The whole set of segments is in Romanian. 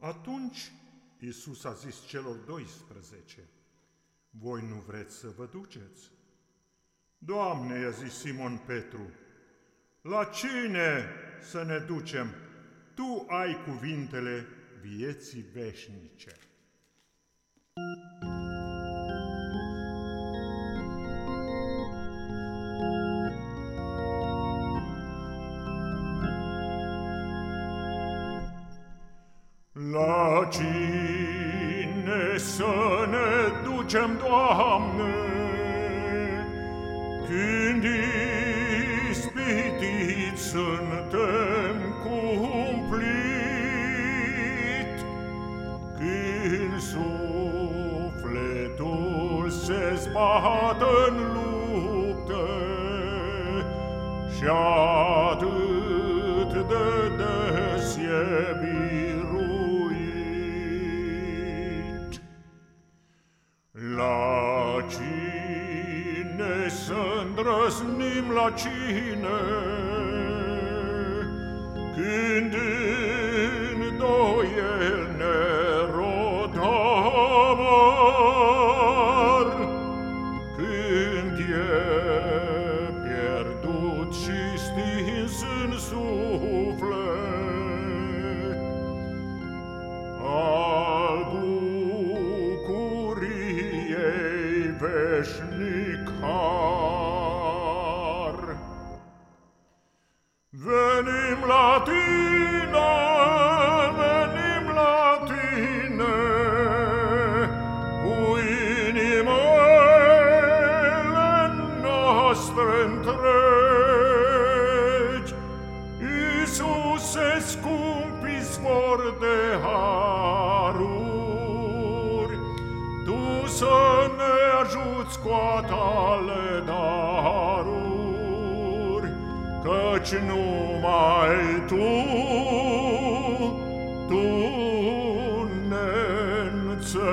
Atunci Iisus a zis celor 12, Voi nu vreți să vă duceți? Doamne, i-a zis Simon Petru, la cine să ne ducem? Tu ai cuvintele vieții veșnice. La cine să ne ducem, Doamne, Când ispitiți suntem cumplit, Când sufletul se zbată în luptă Și atât de des racine Când în doiene rodamar Când e pierdut și stins în sus. Venim Latina, venim Latine, cui inimo ele nostre întregi, Iisuse scumpii zbor de haruri, Tu să ne ajuți cu Căci numai Tu, Tu ne înțelegi.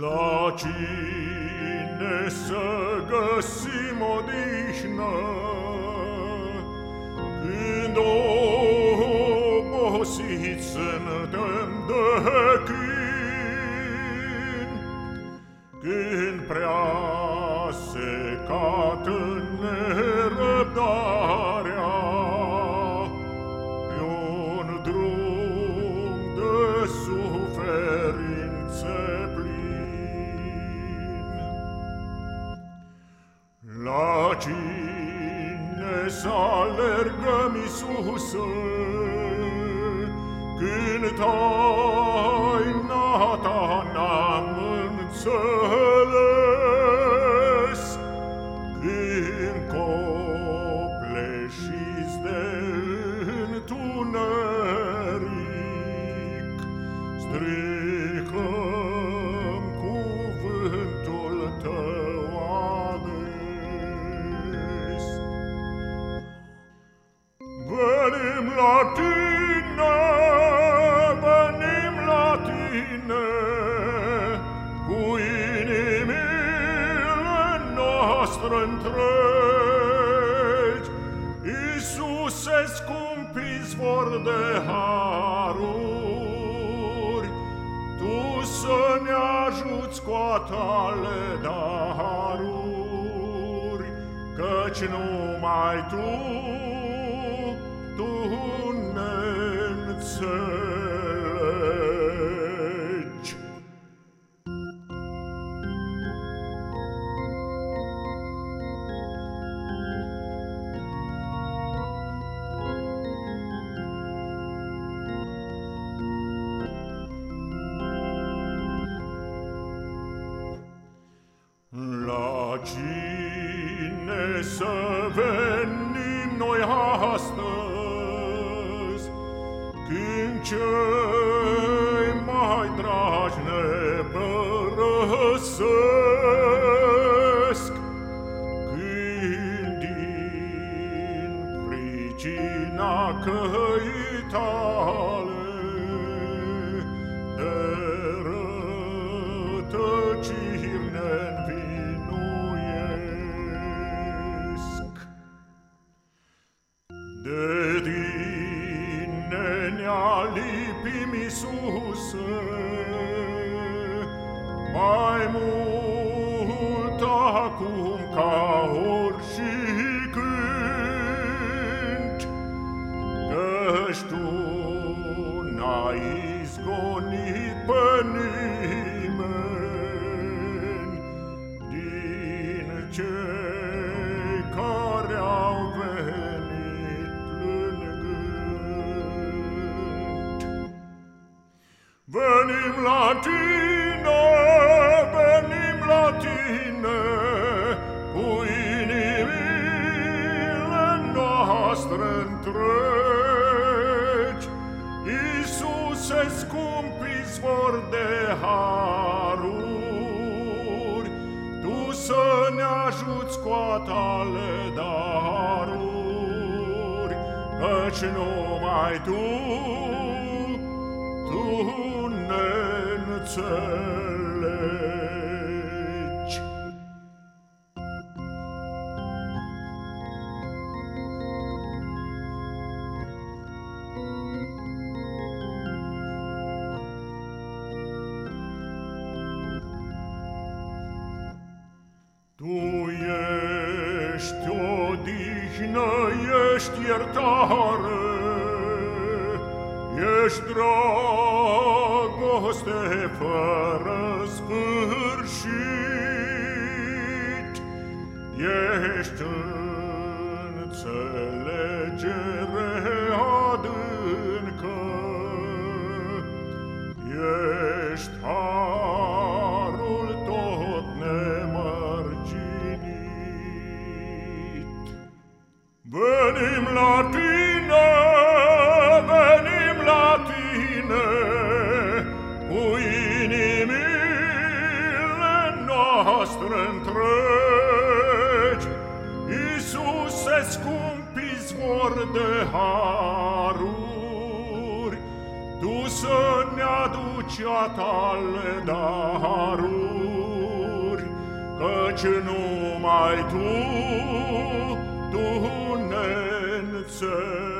La cine să găsim odihnă Când obosiți suntem de chin Când prea secat în nerăbdarea E un drum de suferințe La cine să alergăm Iisuse, cântăm noastre întregi. Iisuse, scump izvor de haruri, Tu să ne ajuți cu tale daruri, Căci numai Tu, Tu ne înțelegi. cine să venim noi astăzi, Când cei mai dragi ne părăsesc, Când din pricina căitare, cum caos. Ajuți cu a tale daruri, Căci numai Tu, Tu ne înțelegi. Tu ești tine ești iertare, ești dragoste fără sfârșit, ești înțeles. Haruri, Tu să ne aduci a tale daruri, Căci numai Tu, Tu ne înțelegi.